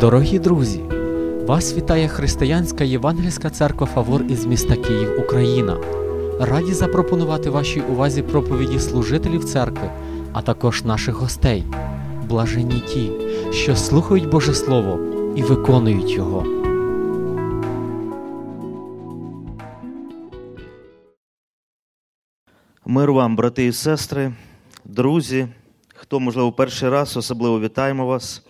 Дорогі друзі! Вас вітає Християнська Євангельська церква Фавор із міста Київ, Україна. Раді запропонувати вашій увазі проповіді служителів церкви, а також наших гостей. Блаженні ті, що слухають Боже Слово і виконують його. Мир вам, брати і сестри, друзі, хто, можливо, перший раз, особливо вітаємо вас.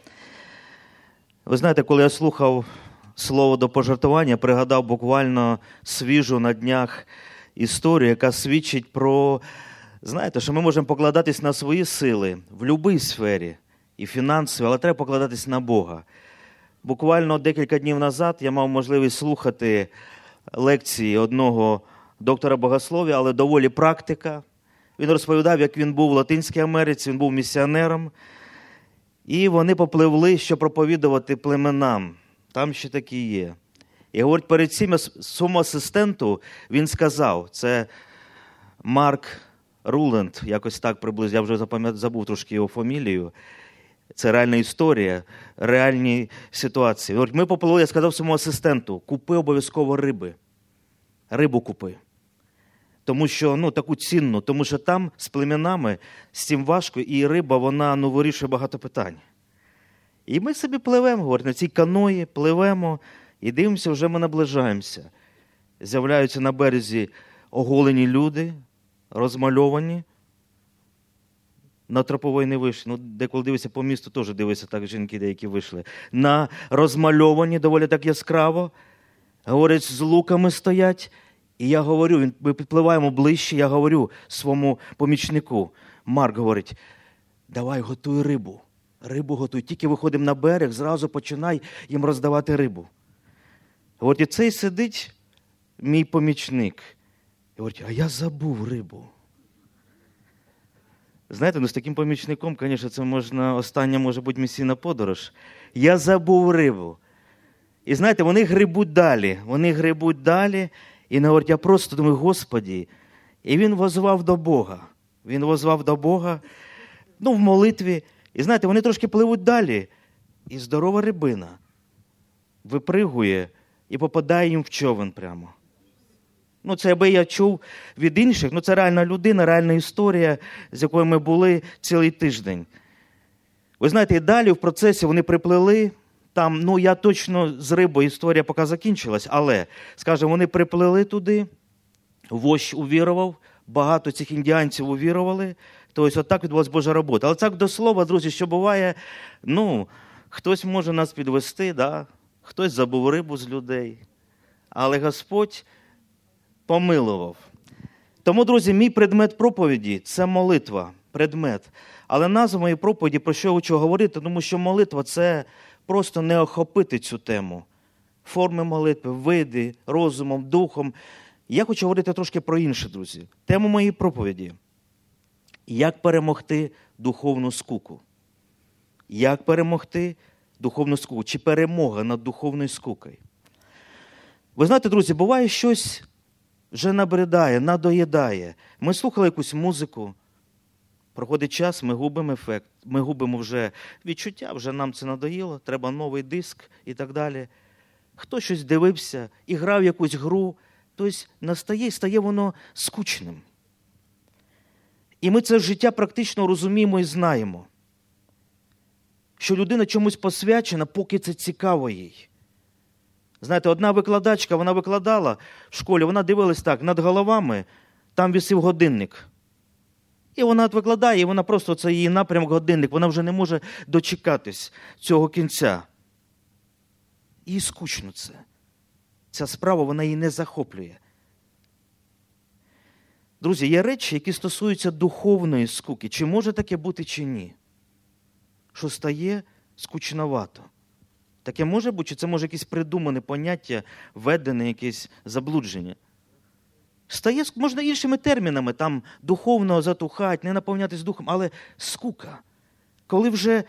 Ви знаєте, коли я слухав слово до пожартування, пригадав буквально свіжу на днях історію, яка свідчить про, знаєте, що ми можемо покладатись на свої сили в будь-якій сфері, і фінансові, але треба покладатись на Бога. Буквально декілька днів назад я мав можливість слухати лекції одного доктора богослов'я, але доволі практика. Він розповідав, як він був в Латинській Америці, він був місіонером. І вони попливли, щоб проповідувати племенам. Там ще такі є. І говорить, перед цим своєму асистенту він сказав: це Марк Руленд, якось так приблизно, я вже забув трошки його фамілію. Це реальна історія, реальні ситуації. Говорить, ми попливли, я сказав своєму асистенту, купи обов'язково риби. Рибу купи. Тому що ну, таку цінну, тому що там з племінами з цим важко, і риба вона ну, вирішує багато питань. І ми собі пливемо, говорить, на цій каної пливемо і дивимося, вже ми наближаємося. З'являються на березі оголені люди, розмальовані. На тропової не вийшли. Ну, деколи дивишся по місту, теж дивишся так, жінки деякі вийшли. На розмальовані, доволі так яскраво. Говорять, з луками стоять. І я говорю, ми підпливаємо ближче, я говорю своєму помічнику. Марк говорить: давай готуй рибу. Рибу готуй. Тільки виходимо на берег, зразу починай їм роздавати рибу. От і цей сидить мій помічник. І говорить, а я забув рибу. Знаєте, ну з таким помічником, звісно, це можна, остання може бути місійна подорож. Я забув рибу. І знаєте, вони грибуть далі. Вони грибуть далі. І не говорить, я просто думаю, Господі. І він возвав до Бога. Він возвав до Бога ну, в молитві. І знаєте, вони трошки пливуть далі. І здорова рибина випригує і попадає їм в човен прямо. Ну, це аби я чув від інших, ну це реальна людина, реальна історія, з якою ми були цілий тиждень. Ви знаєте, і далі в процесі вони приплили. Там, ну я точно з рибою історія поки закінчилась, але, скажімо, вони приплили туди, вождь увірував, багато цих індіанців увірували. Тобто, отак відбулася Божа робота. Але так до слова, друзі, що буває, ну, хтось може нас підвести, да? хтось забув рибу з людей. Але Господь помилував. Тому, друзі, мій предмет проповіді це молитва, предмет. Але назва моєї проповіді, про що я хочу говорити, тому що молитва це просто не охопити цю тему. Форми молитви, види, розумом, духом. Я хочу говорити трошки про інше, друзі. Тему моєї проповіді. Як перемогти духовну скуку? Як перемогти духовну скуку? Чи перемога над духовною скукою? Ви знаєте, друзі, буває щось вже набридає, надоїдає. Ми слухали якусь музику. Проходить час, ми губимо ефект, ми губимо вже відчуття, вже нам це надоїло, треба новий диск і так далі. Хто щось дивився і грав якусь гру, тобто настає і стає воно скучним. І ми це життя практично розуміємо і знаємо, що людина чомусь посвячена, поки це цікаво їй. Знаєте, одна викладачка, вона викладала в школі, вона дивилась так, над головами там висів годинник. І вона от викладає, і вона просто це її напрямок годинник, вона вже не може дочекатись цього кінця. Їй скучно це. Ця справа вона її не захоплює. Друзі, є речі, які стосуються духовної скуки. Чи може таке бути, чи ні? Що стає скучновато. Таке може бути, чи це може якесь придумане поняття, введене якесь заблудження. Стає, можна іншими термінами, там духовно затухати, не наповнятись духом, але скука. Коли вже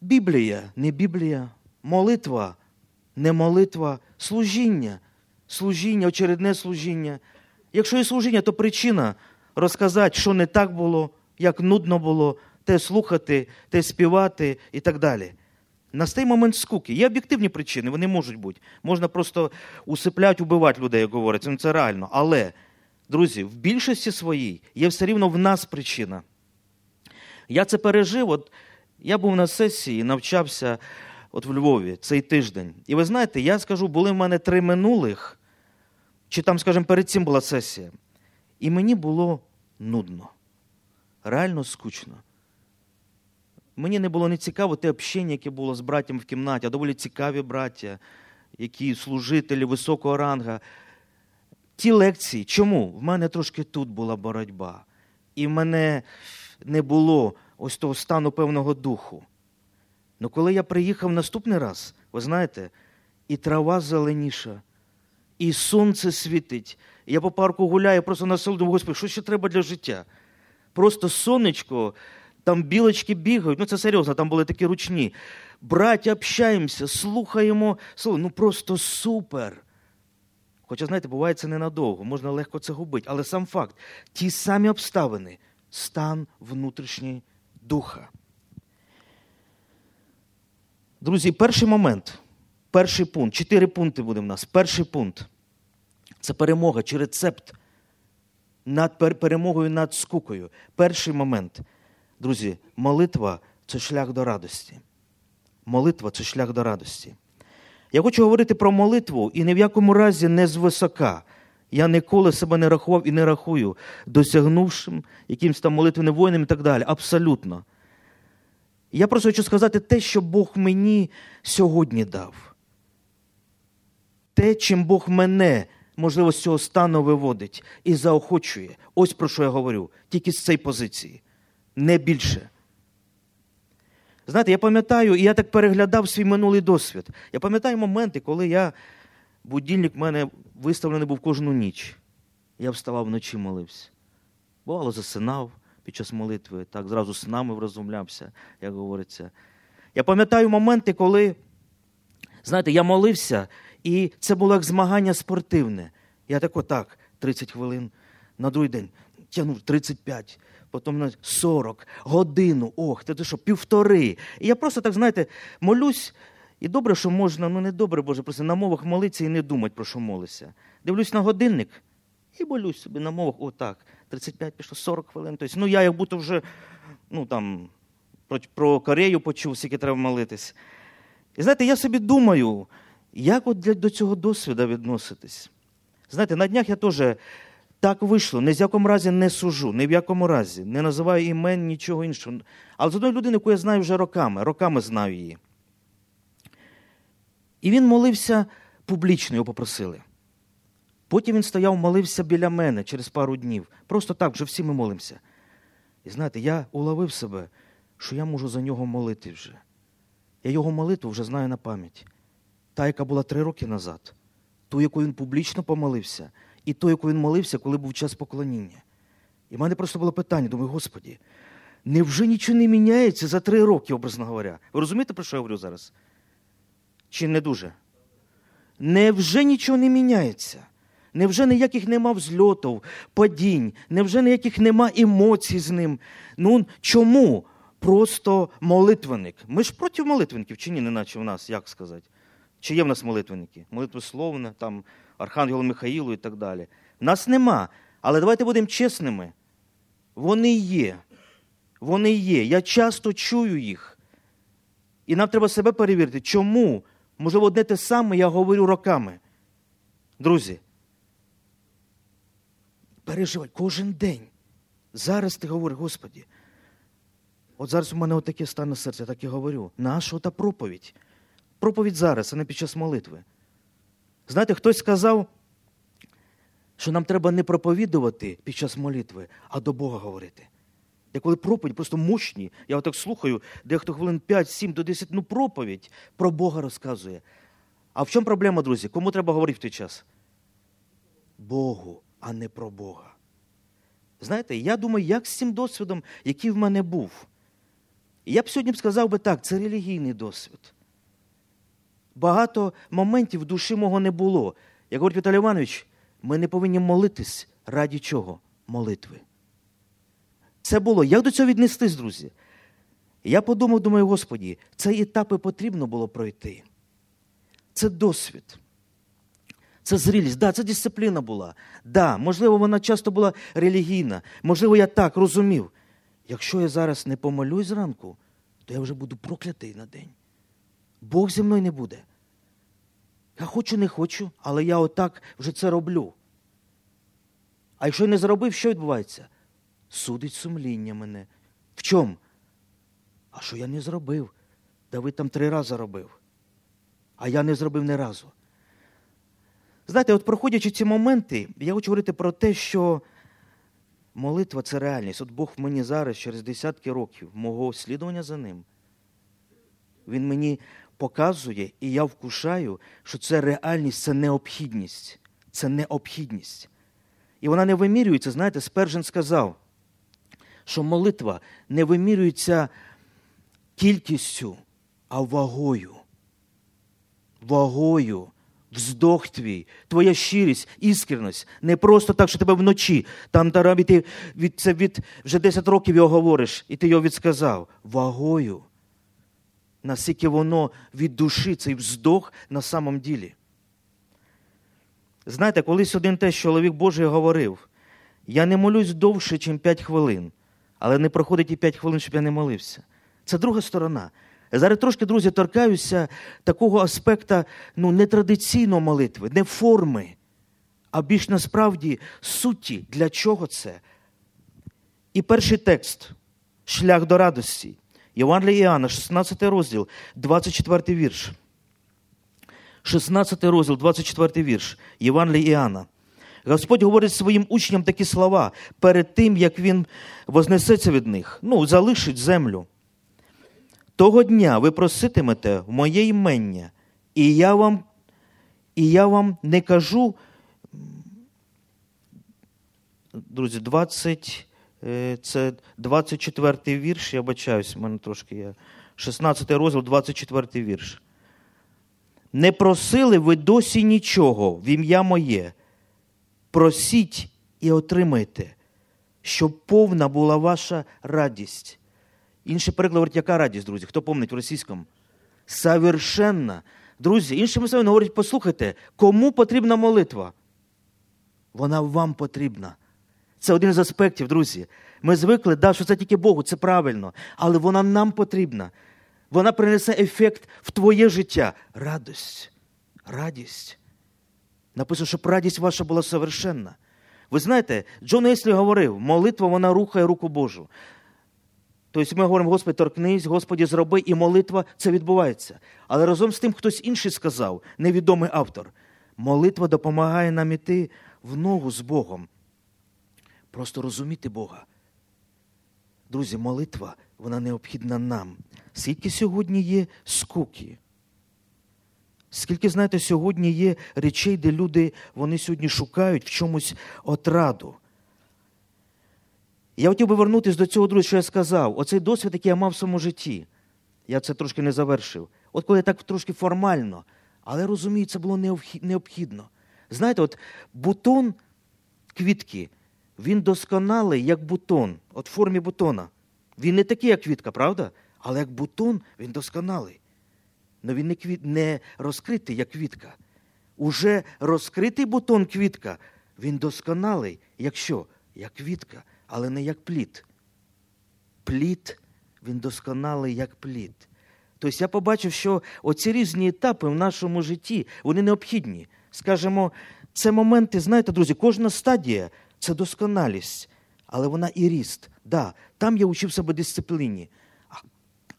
Біблія, не Біблія, молитва, не молитва, служіння, служіння, очередне служіння. Якщо є служіння, то причина розказати, що не так було, як нудно було, те слухати, те співати і так далі. Настає момент скуки. Є об'єктивні причини, вони можуть бути. Можна просто усипляти, убивати людей, як говориться. Ну це реально. Але, друзі, в більшості своїй є все рівно в нас причина. Я це пережив. От я був на сесії, навчався от в Львові цей тиждень. І ви знаєте, я скажу, були в мене три минулих, чи там, скажімо, перед цим була сесія. І мені було нудно, реально скучно. Мені не було не цікаво те общення, яке було з братями в кімнаті, а доволі цікаві браття, які служителі високого ранга. Ті лекції, чому? В мене трошки тут була боротьба. І в мене не було ось того стану певного духу. Ну коли я приїхав наступний раз, ви знаєте, і трава зеленіша, і сонце світить. Я по парку гуляю, просто насолоду, Господи, що ще треба для життя? Просто сонечко, там білочки бігають. Ну це серйозно, там були такі ручні. Браття, общаємося, слухаємо. Ну просто супер. Хоча, знаєте, буває це ненадовго, можна легко це губити. Але сам факт, ті самі обставини, стан внутрішній духа. Друзі, перший момент, перший пункт, чотири пункти буде в нас. Перший пункт це перемога чи рецепт над перемогою над скукою. Перший момент, друзі, молитва це шлях до радості. Молитва це шлях до радості. Я хочу говорити про молитву і ні в якому разі не звисока. Я ніколи себе не рахував і не рахую, досягнувшим якимось там молитвеним воїном і так далі. Абсолютно. Я просто хочу сказати те, що Бог мені сьогодні дав. Те, чим Бог мене, можливо, з цього стану виводить і заохочує. Ось про що я говорю, тільки з цієї позиції, не більше. Знаєте, я пам'ятаю, і я так переглядав свій минулий досвід. Я пам'ятаю моменти, коли я, будильник в мене виставлений був кожну ніч. Я вставав вночі, молився. Бувало, засинав під час молитви, так зразу з нами врозумлявся, як говориться. Я пам'ятаю моменти, коли, знаєте, я молився, і це було як змагання спортивне. Я так отак, 30 хвилин, на другий день тягнув 35, потім 40, годину, ох, це що, півтори. І я просто так, знаєте, молюсь. І добре, що можна, ну не добре, Боже, просто на мовах молитися і не думати, про що молися. Дивлюсь на годинник і молюсь собі на мовах, отак. 35 пішло, 40 хвилин. Тобто, ну я як будто вже ну, там, про, про Корею почув, скільки треба молитись. І знаєте, я собі думаю, як от для, до цього досвіду відноситись. Знаєте, на днях я теж так вийшло, ні в якому разі не сужу, ні в якому разі, не називаю імен, нічого іншого. Але з одної людини, яку я знаю вже роками, роками знаю її. І він молився публічно, його попросили. Потім він стояв, молився біля мене через пару днів. Просто так, вже всі ми молимося. І знаєте, я уловив себе, що я можу за нього молити вже. Я його молитву вже знаю на пам'ять. Та, яка була три роки назад, ту, яку він публічно помолився, і ту, яку він молився, коли був час поклоніння. І в мене просто було питання: думаю, Господі, невже нічого не міняється за три роки, образно говоря? Ви розумієте, про що я говорю зараз? Чи не дуже? Невже нічого не міняється? Невже ніяких нема взльотів, падінь, невже ніяких нема емоцій з ним? Ну чому? Просто молитвенник. Ми ж проти молитвенників, чи ні, неначе в нас, як сказати? Чи є в нас молитвенники? Молитвословне, там, Архангелу Михаїлу і так далі. Нас нема. Але давайте будемо чесними. Вони є. Вони є. Я часто чую їх. І нам треба себе перевірити. Чому? Можливо, одне те саме я говорю роками. Друзі, переживай кожен день. Зараз ти говориш, Господі. От зараз у мене отаке стане серце, так і говорю. Наша та проповідь. Проповідь зараз, а не під час молитви. Знаєте, хтось сказав, що нам треба не проповідувати під час молитви, а до Бога говорити. Я коли проповідь, просто мощні, я отак слухаю, дехто хвилин 5, 7 до 10, ну проповідь про Бога розказує. А в чому проблема, друзі? Кому треба говорити в той час? Богу, а не про Бога. Знаєте, я думаю, як з цим досвідом, який в мене був. Я б сьогодні сказав би так, це релігійний досвід. Багато моментів душі мого не було. Як говорить Віталій Іванович, ми не повинні молитись раді чого? Молитви. Це було. Як до цього віднестись, друзі? я подумав, думаю, Господі, ці етапи потрібно було пройти. Це досвід. Це зрілість, да, це дисципліна була. Да, Можливо, вона часто була релігійна. Можливо, я так розумів. Якщо я зараз не помолюсь зранку, то я вже буду проклятий на день. Бог зі мною не буде. Я хочу, не хочу, але я отак вже це роблю. А якщо я не зробив, що відбувається? Судить сумління мене. В чому? А що я не зробив? Давид там три рази робив. А я не зробив ні разу. Знаєте, от проходячи ці моменти, я хочу говорити про те, що молитва це реальність. От Бог мені зараз, через десятки років мого слідування за ним, Він мені показує, і я вкушаю, що це реальність, це необхідність. Це необхідність. І вона не вимірюється, знаєте, Спержен сказав, що молитва не вимірюється кількістю, а вагою. Вагою. Вздох твій, твоя щирість, іскреність. Не просто так, що тебе вночі. Там тарабі ти від, це від вже 10 років його говориш, і ти його відсказав. Вагою. Наскільки воно від душі, цей вздох на самом ділі. Знаєте, колись один теж чоловік Божий говорив: я не молюсь довше, ніж 5 хвилин, але не проходить і 5 хвилин, щоб я не молився. Це друга сторона. Зараз трошки, друзі, торкаюся такого аспекта ну, нетрадиційної молитви, не форми, а більш насправді суті, для чого це. І перший текст шлях до радості. Євангелія Іоанна, 16 розділ, 24 вірш. 16 розділ, 24 вірш. Євангелія Іоанна. Господь говорить своїм учням такі слова перед тим, як Він вознесеться від них, ну, залишить землю. Того дня ви проситимете в моє імення, і я вам і я вам не кажу, друзі, 20, е, це 24-й вірш, я бачаюсь, в мене трошки є. 16 розділ, 24 вірш. Не просили ви досі нічого в ім'я моє. Просіть і отримайте, щоб повна була ваша радість. Інший переклад говорить, яка радість, друзі? Хто помнить в російському? Совершенна. Друзі, іншими словами говорять, послухайте, кому потрібна молитва? Вона вам потрібна. Це один з аспектів, друзі. Ми звикли, да, що це тільки Богу, це правильно, але вона нам потрібна. Вона принесе ефект в твоє життя. Радость. Радість. Написано, щоб радість ваша була совершенна. Ви знаєте, Джон Еслі говорив, молитва вона рухає руку Божу. Тобто ми говоримо, Господи, торкнись, Господі, зроби, і молитва це відбувається. Але разом з тим хтось інший сказав, невідомий автор, молитва допомагає нам іти в ногу з Богом. Просто розуміти Бога. Друзі, молитва, вона необхідна нам. Скільки сьогодні є скуки? Скільки, знаєте, сьогодні є речей, де люди вони сьогодні шукають в чомусь отраду. Я хотів би вернутися до цього, друзі, що я сказав. Оцей досвід, який я мав в своєму житті. Я це трошки не завершив. От коли я так трошки формально, але розумію, це було необхідно. Знаєте, от бутон квітки, він досконалий, як бутон, от формі бутона. Він не такий, як квітка, правда? Але як бутон, він досконалий. Але він не, квіт... не розкритий, як квітка. Уже розкритий бутон квітка, він досконалий, як що? Як квітка але не як плід. Плід, він досконалий як плід. Тобто я побачив, що оці різні етапи в нашому житті, вони необхідні. Скажімо, це моменти, знаєте, друзі, кожна стадія це досконалість, але вона і ріст. Да, Там я учив себе дисципліні.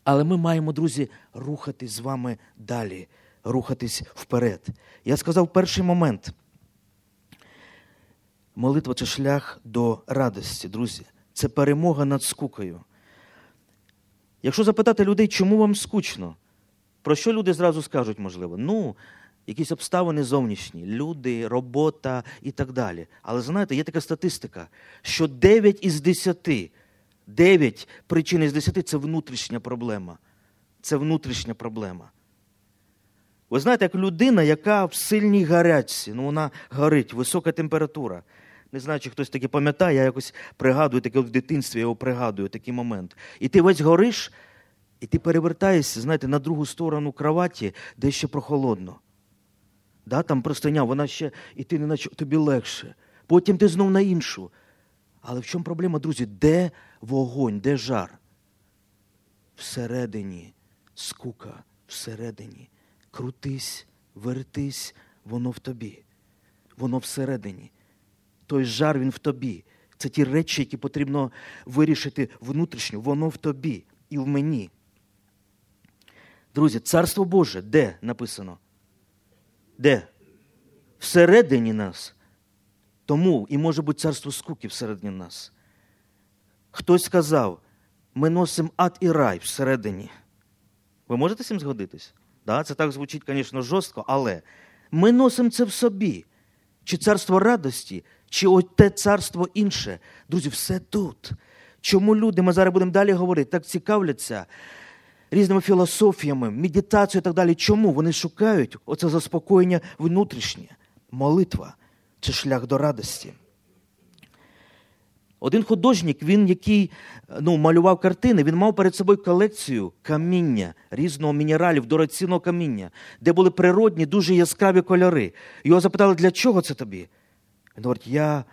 Але ми маємо, друзі, рухатись з вами далі, рухатись вперед. Я сказав перший момент. Молитва це шлях до радості, друзі. Це перемога над скукою. Якщо запитати людей, чому вам скучно, про що люди зразу скажуть, можливо? Ну, якісь обставини зовнішні, люди, робота і так далі. Але знаєте, є така статистика, що 9 із 10, 9 причин із 10 це внутрішня проблема. Це внутрішня проблема. Ви знаєте, як людина, яка в сильній гарячці, ну вона горить, висока температура. Не знаю, чи хтось таке пам'ятає, я якось пригадую таке в дитинстві, я його пригадую такий момент. І ти весь гориш, І ти перевертаєшся, знаєте, на другу сторону кроваті, де ще прохолодно. Да, Там простиня, вона ще, і ти неначе тобі легше. Потім ти знов на іншу. Але в чому проблема, друзі? Де вогонь, де жар? Всередині скука, всередині. Крутись, вертись, воно в тобі. Воно всередині. Той жар він в тобі. Це ті речі, які потрібно вирішити внутрішньо. Воно в тобі і в мені. Друзі, царство Боже, де написано? Де? Всередині нас. Тому і може бути царство скуки всередині нас. Хтось сказав, ми носимо ад і рай всередині. Ви можете з цим згодитись? Да, Це так звучить, звісно, жорстко, але ми носимо це в собі. Чи царство радості, чи те царство інше. Друзі, все тут. Чому люди, ми зараз будемо далі говорити, так цікавляться різними філософіями, медитацією і так далі. Чому? Вони шукають оце заспокоєння внутрішнє. Молитва це шлях до радості. Один художник, він який ну, малював картини, він мав перед собою колекцію каміння, різного мінералів, дорогоцінного каміння, де були природні, дуже яскраві кольори. Його запитали, для чого це тобі? Він говорить, я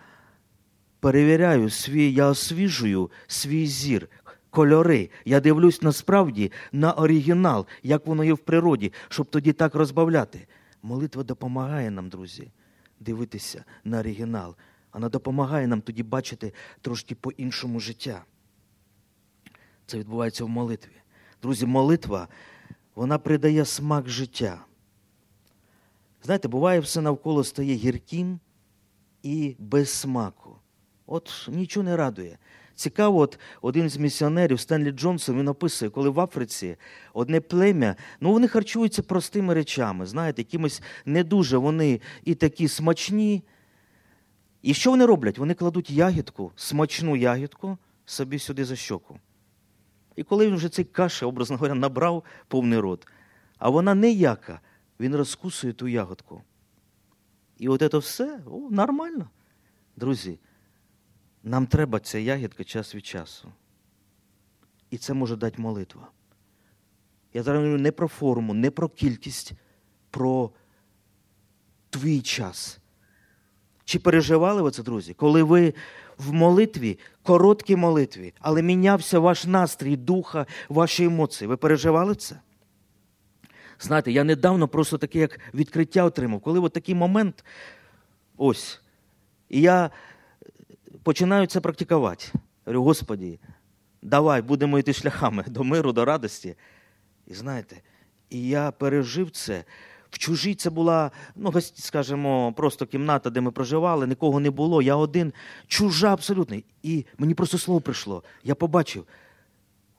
перевіряю свій, я освіжую свій зір, кольори. Я дивлюсь насправді на оригінал, як воно є в природі, щоб тоді так розбавляти. Молитва допомагає нам, друзі, дивитися на оригінал. Вона допомагає нам тоді бачити трошки по-іншому життя. Це відбувається в молитві. Друзі, молитва, вона придає смак життя. Знаєте, буває, все навколо стає гірким і без смаку. От нічого не радує. Цікаво, от один з місіонерів Стенлі Джонсон він описує, коли в Африці одне плем'я, ну вони харчуються простими речами, знаєте, якимось не дуже вони і такі смачні. І що вони роблять? Вони кладуть ягідку, смачну ягідку собі сюди за щоку. І коли він вже цей каші, образно говоря, набрав повний рот, а вона ніяка, він розкусує ту ягодку. І от це все о, нормально. Друзі, нам треба ця ягідка час від часу. І це може дати молитва. Я зараз говорю не про форму, не про кількість, про твій час. Чи переживали ви це, друзі? Коли ви в молитві, короткій молитві, але мінявся ваш настрій, духа, ваші емоції. Ви переживали це? Знаєте, я недавно просто таке як відкриття отримав, коли от такий момент, ось, і я починаю це практикувати. Говорю, Господі, давай будемо йти шляхами до миру, до радості. І знаєте, і я пережив це. В чужій це була, ну, скажімо, просто кімната, де ми проживали, нікого не було. Я один, чужа абсолютно. І мені просто слово прийшло. Я побачив,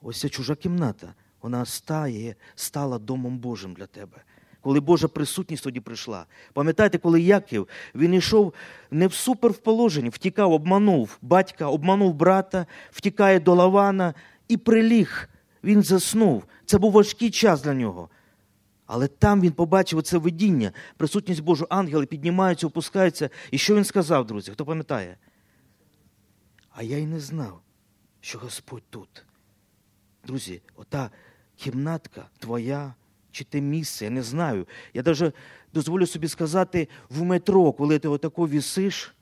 ось ця чужа кімната, вона стає, стала домом Божим для тебе. Коли Божа присутність тоді прийшла. Пам'ятаєте, коли Яків він йшов не в супер в положенні, втікав, обманув батька, обманув брата, втікає до Лавана і приліг. Він заснув. Це був важкий час для нього. Але там він побачив це видіння, присутність Божу, ангели піднімаються, опускаються. І що він сказав, друзі? Хто пам'ятає? А я й не знав, що Господь тут. Друзі, ота кімнатка твоя чи те місце, я не знаю. Я навіть дозволю собі сказати, в метро, коли ти отако вісиш,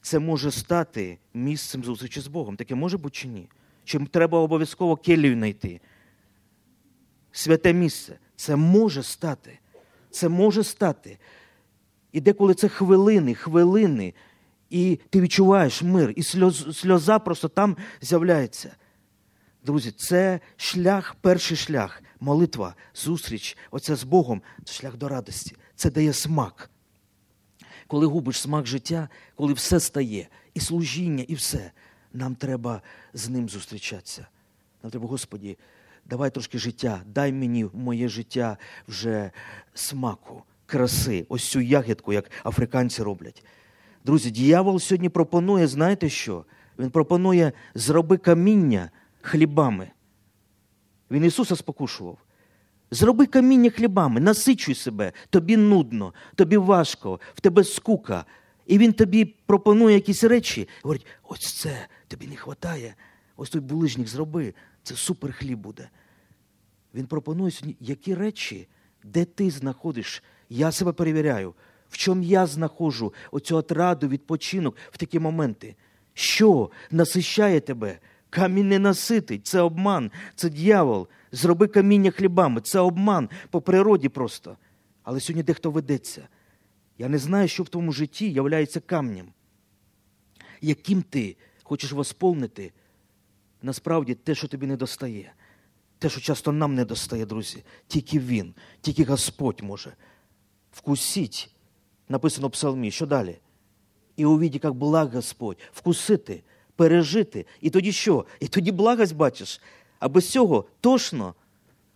це може стати місцем зустрічі з Богом. Таке може бути чи ні? Чи треба обов'язково келію знайти? святе місце. Це може стати. Це може стати. І деколи це хвилини, хвилини, і ти відчуваєш мир, і сльоз, сльоза просто там з'являється. Друзі, це шлях, перший шлях, молитва, зустріч, оце з Богом це шлях до радості. Це дає смак. Коли губиш смак життя, коли все стає, і служіння, і все, нам треба з ним зустрічатися. Нам треба, Господі давай трошки життя, дай мені моє життя вже смаку, краси, ось цю ягідку, як африканці роблять. Друзі, дьявол сьогодні пропонує, знаєте що? Він пропонує зроби каміння хлібами. Він Ісуса спокушував. Зроби каміння хлібами, насичуй себе, тобі нудно, тобі важко, в тебе скука. І він тобі пропонує якісь речі. Говорить, ось це тобі не вистачає. Ось той булижник зроби це супер хліб буде. Він пропонує сьогодні, які речі, де ти знаходиш, я себе перевіряю, в чому я знаходжу оцю отраду, відпочинок в такі моменти. Що насищає тебе? Камінь не наситить, це обман, це дьявол. Зроби каміння хлібами, це обман по природі просто. Але сьогодні дехто ведеться. Я не знаю, що в твоєму житті являється камнем. Яким ти хочеш восполнити, насправді те, що тобі не достає. Те, що часто нам не достає, друзі, тільки Він, тільки Господь може. Вкусіть, написано в псалмі, що далі? І увіді, як благ Господь, вкусити, пережити. І тоді що? І тоді благость бачиш. А без цього тошно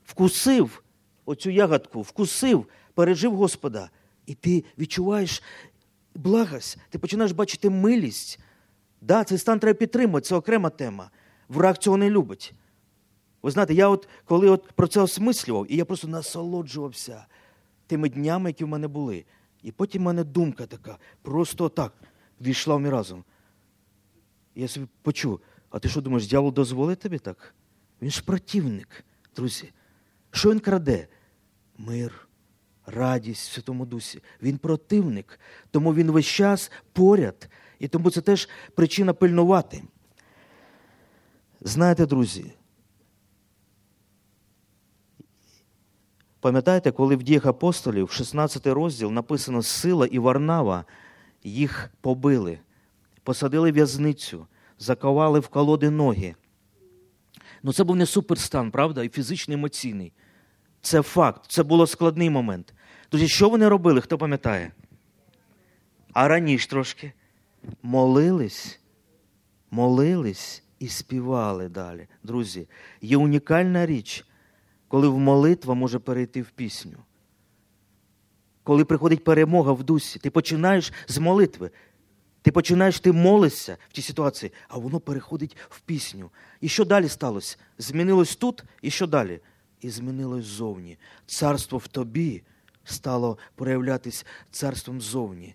вкусив оцю ягодку, вкусив, пережив Господа. І ти відчуваєш благость, ти починаєш бачити милість. Да, Цей стан треба підтримувати, це окрема тема. Враг цього не любить. Ви знаєте, я от коли от про це осмислював, і я просто насолоджувався тими днями, які в мене були. І потім в мене думка така, просто так війшла в мій разум. Я собі почув, а ти що думаєш, дьявол дозволить тобі так? Він ж противник, друзі. Що він краде? Мир, радість в Святому Дусі. Він противник, тому він весь час поряд. І тому це теж причина пильнувати. Знаєте, друзі, пам'ятаєте, коли в діях апостолів, 16 розділ, написано Сила і Варнава, їх побили, посадили в'язницю, заковали в колоди ноги. Ну це був не суперстан, правда? І фізичний, емоційний. Це факт, це було складний момент. Друзі, що вони робили, хто пам'ятає? А раніше трошки молились, молились і співали далі. Друзі, є унікальна річ, коли в молитва може перейти в пісню. Коли приходить перемога в дусі, ти починаєш з молитви. Ти починаєш, ти молишся в тій ситуації, а воно переходить в пісню. І що далі сталося? Змінилось тут, і що далі? І змінилось ззовні. Царство в тобі стало проявлятись царством ззовні.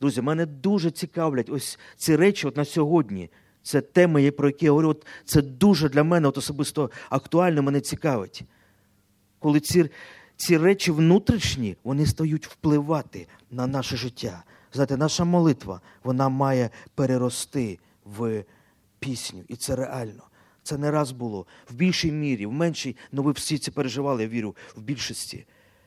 Друзі, мене дуже цікавлять ось ці речі от на сьогодні. Це теми, про які я говорю, от це дуже для мене от особисто актуально мене цікавить. Коли ці, ці речі внутрішні, вони стають впливати на наше життя. Знаєте, наша молитва вона має перерости в пісню. І це реально. Це не раз було в більшій мірі, в меншій, ну ви всі це переживали, я вірю, в більшості.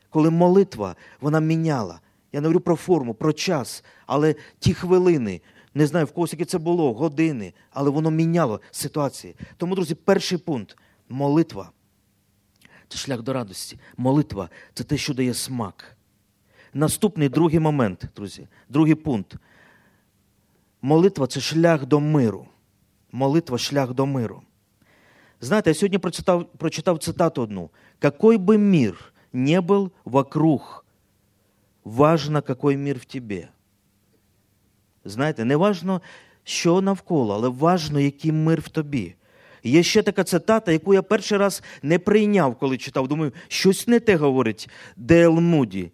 Коли молитва вона міняла. Я не говорю про форму, про час, але ті хвилини, не знаю, в когось яке це було, години, але воно міняло ситуації. Тому, друзі, перший пункт молитва це шлях до радості. Молитва це те, що дає смак. Наступний другий момент, друзі, другий пункт. Молитва це шлях до миру. Молитва шлях до миру. Знаєте, я сьогодні прочитав, прочитав цитату одну. Какой бы мир не был вокруг, важно, какой мир в тебе. Знаєте, не важно, що навколо, але важно, який мир в тобі. Є ще така цитата, яку я перший раз не прийняв, коли читав. Думаю, щось не те говорить Дейл Муді.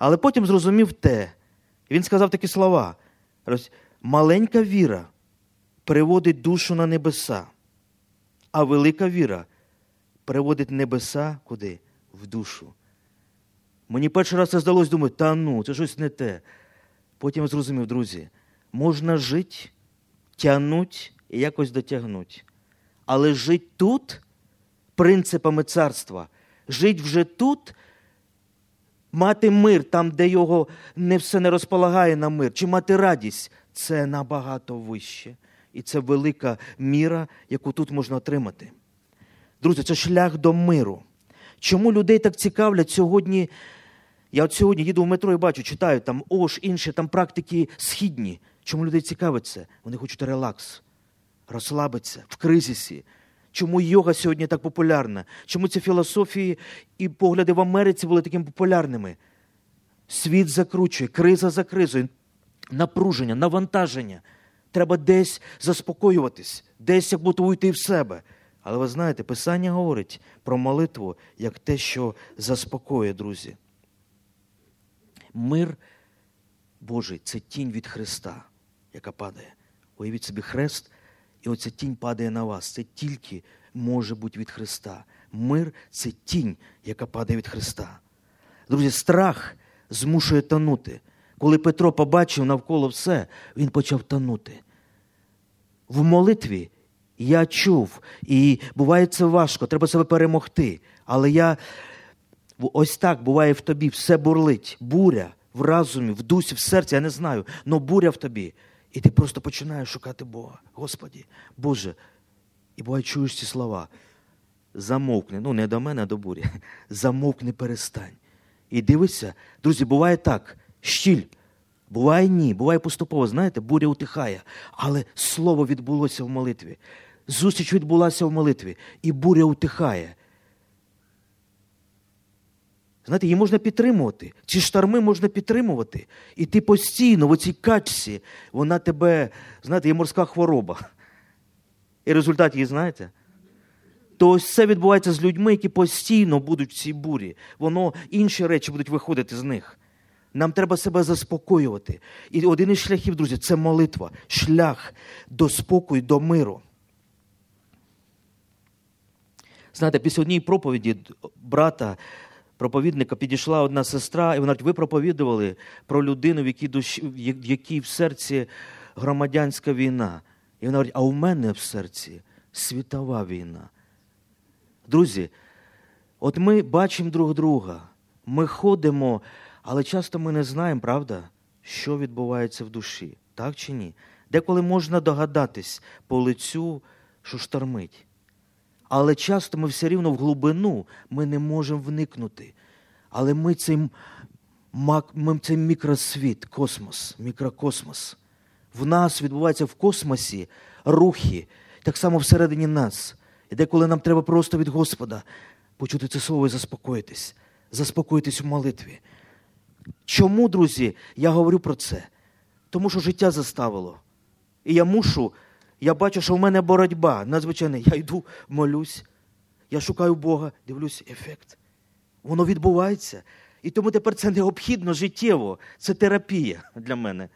Але потім зрозумів те. Він сказав такі слова: маленька віра приводить душу на небеса, а велика віра приводить небеса куди? В душу. Мені перший раз це здалося, думаю, та ну, це щось не те. Потім зрозумів, друзі, можна жити, тягнуть і якось дотягнуть. Але жити тут принципами царства, жити вже тут, мати мир там, де його не все не розполагає на мир, чи мати радість це набагато вище. І це велика міра, яку тут можна отримати. Друзі, це шлях до миру. Чому людей так цікавлять сьогодні? Я от сьогодні їду в метро і бачу, читаю там ОШ, інші там практики східні. Чому людей цікавить це? Вони хочуть релакс, розслабитися в кризисі. Чому йога сьогодні так популярна? Чому ці філософії і погляди в Америці були такими популярними? Світ закручує, криза за кризою, напруження, навантаження. Треба десь заспокоюватись, десь як будто уйти в себе. Але ви знаєте, Писання говорить про молитву як те, що заспокоює, друзі. Мир Божий це тінь від Христа, яка падає. Уявіть собі хрест, І оця тінь падає на вас. Це тільки може бути від Христа. Мир це тінь, яка падає від Христа. Друзі, страх змушує тонути. Коли Петро побачив навколо все, він почав тонути. В молитві я чув, і буває це важко, треба себе перемогти. Але я ось так буває в тобі, все бурлить, буря в разумі, в дусі, в серці, я не знаю, але буря в тобі. І ти просто починаєш шукати Бога. Господі, Боже. І буває, чуєш ці слова. Замовкни, ну не до мене, а до бурі. Замовкни, перестань. І дивися, друзі, буває так, щіль. Буває ні, буває поступово, знаєте, буря утихає, але слово відбулося в молитві. Зустріч відбулася в молитві, і буря утихає. Знаєте, її можна підтримувати. Ці шторми можна підтримувати. І ти постійно в цій качці, вона тебе, знаєте, є морська хвороба. І результат її знаєте? То ось це відбувається з людьми, які постійно будуть в цій бурі. Воно інші речі будуть виходити з них. Нам треба себе заспокоювати. І один із шляхів, друзі, це молитва, шлях до спокою, до миру. Знаєте, після однієї проповіді брата, проповідника, підійшла одна сестра, і вона ви проповідували про людину, в якій, душі, в якій в серці громадянська війна. І вона говорить, а у мене в серці світова війна. Друзі, от ми бачимо друг друга, ми ходимо, але часто ми не знаємо, правда, що відбувається в душі, так чи ні? Деколи можна догадатись по лицю, що штормить. Але часто ми все рівно в глибину ми не можемо вникнути. Але ми цей, ми цей мікросвіт, космос, мікрокосмос. В нас відбуваються в космосі рухи, так само всередині нас. І деколи нам треба просто від Господа почути це слово і заспокоїтись, заспокоїтись у молитві. Чому, друзі, я говорю про це? Тому що життя заставило. І я мушу, я бачу, що в мене боротьба надзвичайна. Я йду, молюсь, я шукаю Бога, дивлюсь, ефект. Воно відбувається. І тому тепер це необхідно життєво. Це терапія для мене.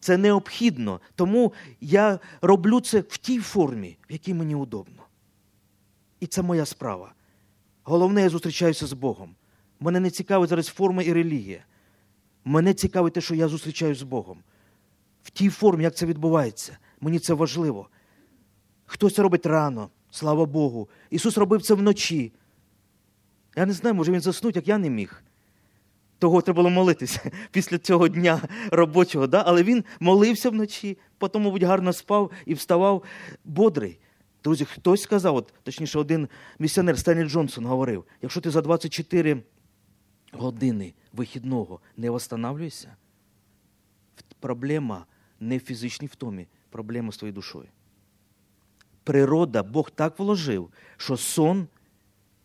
Це необхідно. Тому я роблю це в тій формі, в якій мені удобно. І це моя справа. Головне, я зустрічаюся з Богом. Мене не цікавить зараз форма і релігія. Мене цікавить те, що я зустрічаюся з Богом. В тій формі, як це відбувається. Мені це важливо. Хтось це робить рано, слава Богу. Ісус робив це вночі. Я не знаю, може він заснуть, як я не міг. Того треба було молитися після цього дня робочого. Да? Але він молився вночі, потім, мабуть, гарно спав і вставав бодрий. Друзі, хтось сказав, от, точніше, один місіонер Стенлі Джонсон говорив: якщо ти за 24 години вихідного не восстанавлюєшся, проблема не в фізичній втомі, проблема з твоєю душою. Природа, Бог так вложив, що сон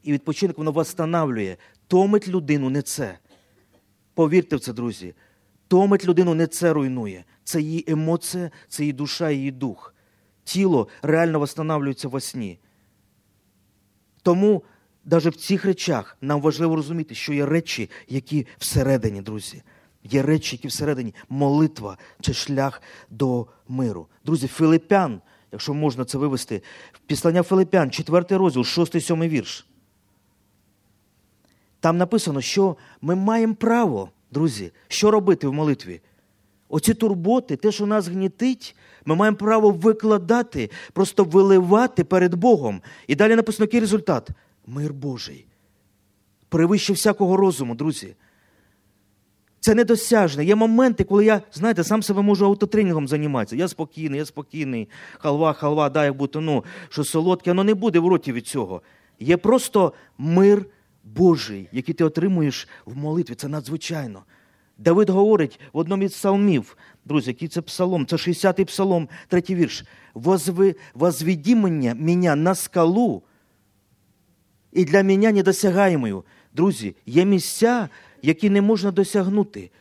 і відпочинок воно восстанавлює, томить людину не це. Повірте в це, друзі. Томить людину не це руйнує. Це її емоція, це її душа, її дух. Тіло реально восстанавлюється во сні. Тому навіть в цих речах нам важливо розуміти, що є речі, які всередині, друзі. Є речі, які всередині молитва це шлях до миру. Друзі, Филипян, якщо можна це вивести, післання Филипян, 4 розділ, 6-7 вірш. Там написано, що ми маємо право, друзі, що робити в молитві. Оці турботи, те, що нас гнітить, ми маємо право викладати, просто виливати перед Богом. І далі написано який результат мир Божий. Перевище всякого розуму, друзі. Це недосяжне. Є моменти, коли я, знаєте, сам себе можу аутотренінгом займатися. Я спокійний, я спокійний, халва, халва, да, як будто ну, що солодке, воно не буде в роті від цього. Є просто мир Божий, який ти отримуєш в молитві. Це надзвичайно. Давид говорить в одному із псалмів, друзі, який це псалом, це 60-й псалом, третій вірш. Возви, возведи мене, на скалу, і для мене недосягаємою. Друзі, є місця, які не можна досягнути.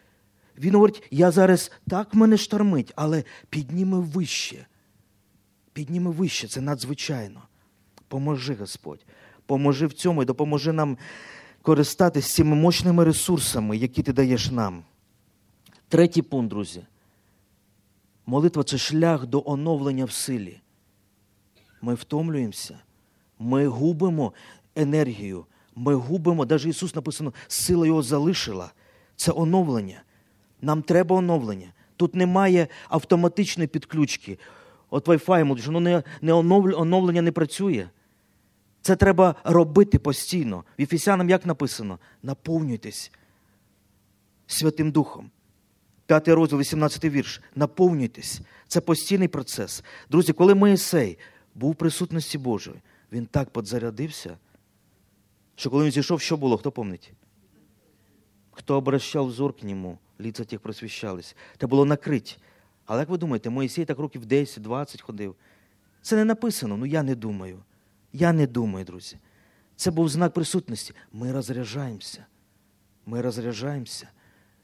Він говорить, я зараз так мене штормить, але підніми вище. Підніми вище, це надзвичайно. Поможи, Господь. Поможи в цьому і допоможи нам користатися цими мощними ресурсами, які ти даєш нам. Третій пункт, друзі. Молитва це шлях до оновлення в силі. ми втомлюємося, ми губимо енергію, ми губимо, навіть Ісус написано, сила його залишила. Це оновлення. Нам треба оновлення. Тут немає автоматичної підключки. От Wi-Fi, воно не, не оновлення не працює. Це треба робити постійно. В Ефесянам як написано? Наповнюйтесь Святим Духом. П'ятий розділ, 18 вірш. Наповнюйтесь. Це постійний процес. Друзі, коли Моїсей був в присутності Божої, він так подзарядився, що коли він зійшов, що було? Хто пам'ятає? Хто обращав взор к нему, лица тих просвіщались. Це було накрить. Але як ви думаєте, Моїсей так років 10-20 ходив? Це не написано, ну я не думаю. Я не думаю, друзі. Це був знак присутності. Ми розряджаємося. Ми розряджаємося.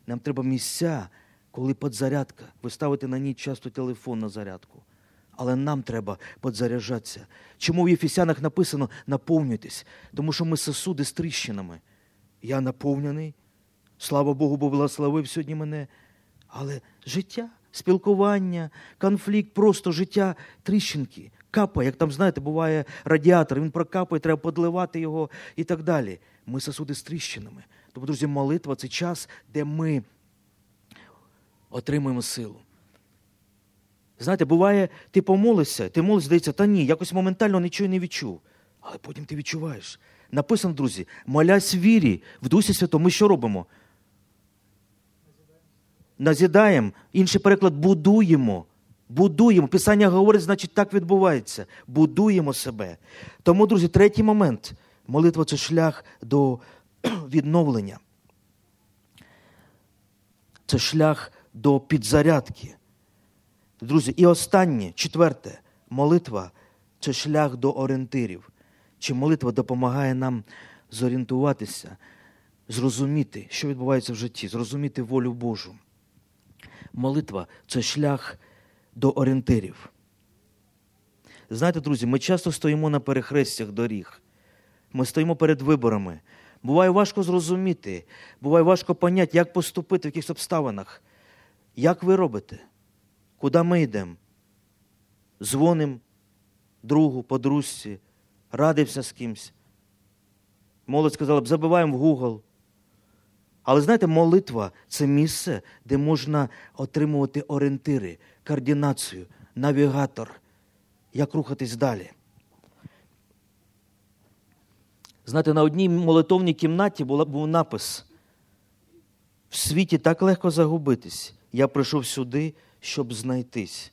Нам треба місця, коли подзарядка. Ви ставите на ній часто телефон на зарядку. Але нам треба подзаряджатися. Чому в Єфесянах написано наповнюйтесь? Тому що ми сосуди з тріщинами. Я наповнений. Слава Богу, бо благословив сьогодні мене. Але життя, спілкування, конфлікт, просто життя тріщинки. Капає, як там, знаєте, буває радіатор, він прокапає, треба подливати його і так далі. Ми сосуди з тріщинами. Тобто, друзі, молитва це час, де ми отримуємо силу. Знаєте, буває, ти помолишся, ти молишся, здається, та ні, якось моментально нічого не відчув. Але потім ти відчуваєш. Написано, друзі, молясь вірі, в Дусі Святому, ми що робимо? Назідаємо, інший переклад будуємо. Будуємо. Писання говорить, значить, так відбувається. Будуємо себе. Тому, друзі, третій момент. Молитва це шлях до відновлення. Це шлях до підзарядки. Друзі, і останнє, четверте, молитва це шлях до орієнтирів. Чи молитва допомагає нам зорієнтуватися, зрозуміти, що відбувається в житті, зрозуміти волю Божу. Молитва це шлях до орієнтирів. Знаєте, друзі, ми часто стоїмо на перехрестях доріг. Ми стоїмо перед виборами. Буває важко зрозуміти, буває важко поняти, як поступити в якихось обставинах. Як ви робите? Куди ми йдемо? Дзвонимо другу, подружці, радився з кимсь. Молодь сказала б, забиваємо в Google. Але знаєте, молитва це місце, де можна отримувати орієнтири, координацію, навігатор, як рухатись далі. Знаєте, на одній молитовній кімнаті був напис: в світі так легко загубитись. Я прийшов сюди, щоб знайтись.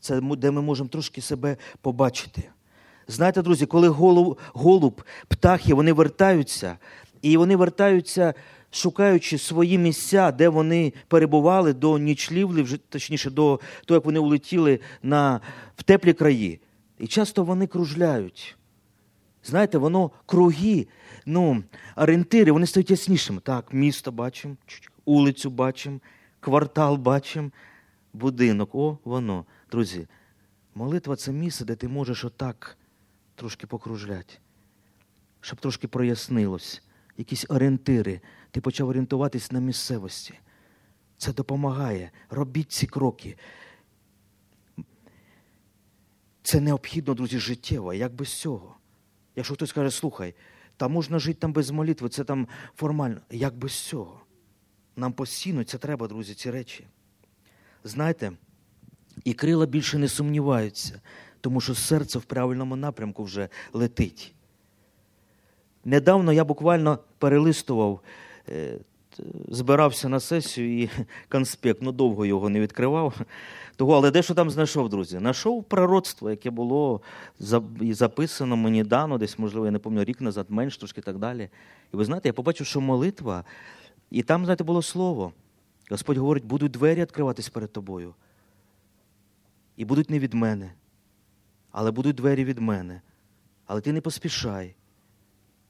Це де ми можемо трошки себе побачити. Знаєте, друзі, коли голуб, голуб птахи, вони вертаються, і вони вертаються, шукаючи свої місця, де вони перебували до нічлівлі, точніше, до того, як вони улетіли на, в теплі краї. І часто вони кружляють. Знаєте, воно круги, ну, орієнтири, вони стають яснішими. Так, місто бачимо, улицю бачимо, квартал бачимо, будинок. О, воно. Друзі, молитва це місце, де ти можеш отак трошки покружляти, щоб трошки прояснилось, якісь орієнтири. Ти почав орієнтуватись на місцевості. Це допомагає. Робіть ці кроки. Це необхідно, друзі, життєво. Як без цього? Якщо хтось каже, слухай, та можна жити там без молитви, це там формально. Як без цього? Нам постійно це треба, друзі, ці речі. Знаєте, і крила більше не сумніваються, тому що серце в правильному напрямку вже летить. Недавно я буквально перелистував, е, збирався на сесію і конспект, ну довго його не відкривав. Того, але дещо там знайшов, друзі. Знайшов пророцтво, яке було записано мені дано, десь, можливо, я не пам'ятаю, рік назад, менш трошки і так далі. І ви знаєте, я побачив, що молитва, і там, знаєте, було слово. Господь говорить, будуть двері відкриватись перед тобою. І будуть не від мене, але будуть двері від мене. Але ти не поспішай.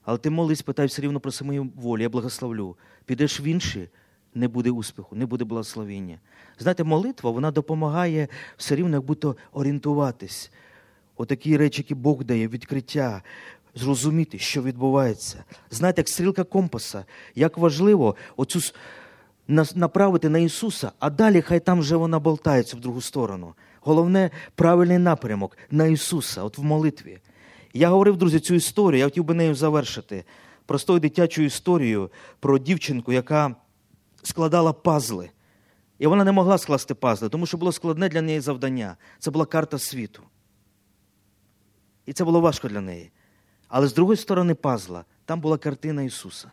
Але ти молись, питай все рівно про самої волі, я благословлю. Підеш в інші, не буде успіху, не буде благословіння. Знаєте, молитва вона допомагає все рівно як будто орієнтуватись. Отакі речі, які Бог дає, відкриття, зрозуміти, що відбувається. Знаєте, як стрілка компаса, як важливо оцю направити на Ісуса, а далі хай там вже вона болтається в другу сторону. Головне правильний напрямок на Ісуса, от в молитві. Я говорив, друзі, цю історію, я хотів би нею завершити. Простою дитячою історією про дівчинку, яка складала пазли. І вона не могла скласти пазли, тому що було складне для неї завдання. Це була карта світу. І це було важко для неї. Але з другої сторони пазла там була картина Ісуса.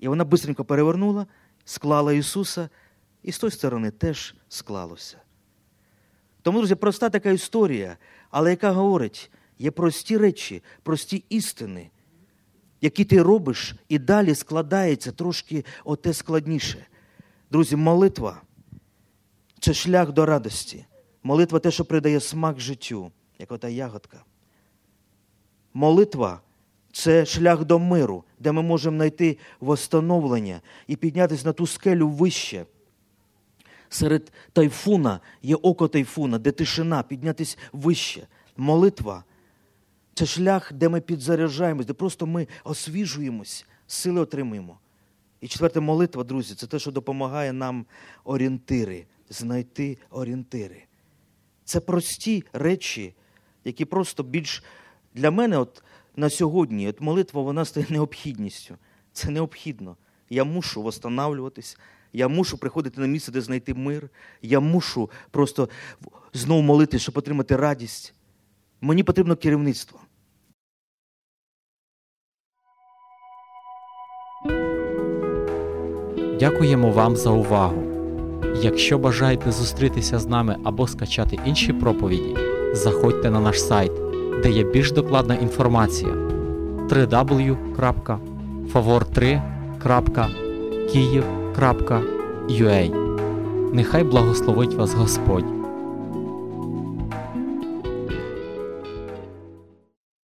І вона бистренько перевернула, склала Ісуса, і з тої сторони теж склалося. Тому, друзі, проста така історія, але яка говорить, є прості речі, прості істини, які ти робиш, і далі складається трошки оте складніше. Друзі, молитва це шлях до радості. Молитва те, що придає смак життю, як ота ягодка. Молитва це шлях до миру, де ми можемо знайти восстановлення і піднятися на ту скелю вище. Серед тайфуна є око тайфуна, де тишина, піднятися вище. Молитва це шлях, де ми підзаряджаємось, де просто ми освіжуємось, сили отримуємо. І четверте, молитва, друзі, це те, що допомагає нам орієнтири, знайти орієнтири. Це прості речі, які просто більш для мене, от на сьогодні, от молитва вона стає необхідністю. Це необхідно. Я мушу восстанавлюватись, я мушу приходити на місце, де знайти мир. Я мушу просто знову молитись, щоб отримати радість. Мені потрібно керівництво. Дякуємо вам за увагу. Якщо бажаєте зустрітися з нами або скачати інші проповіді, заходьте на наш сайт, де є більш докладна інформація. www.favor3.kyiv.ua Нехай благословить вас Господь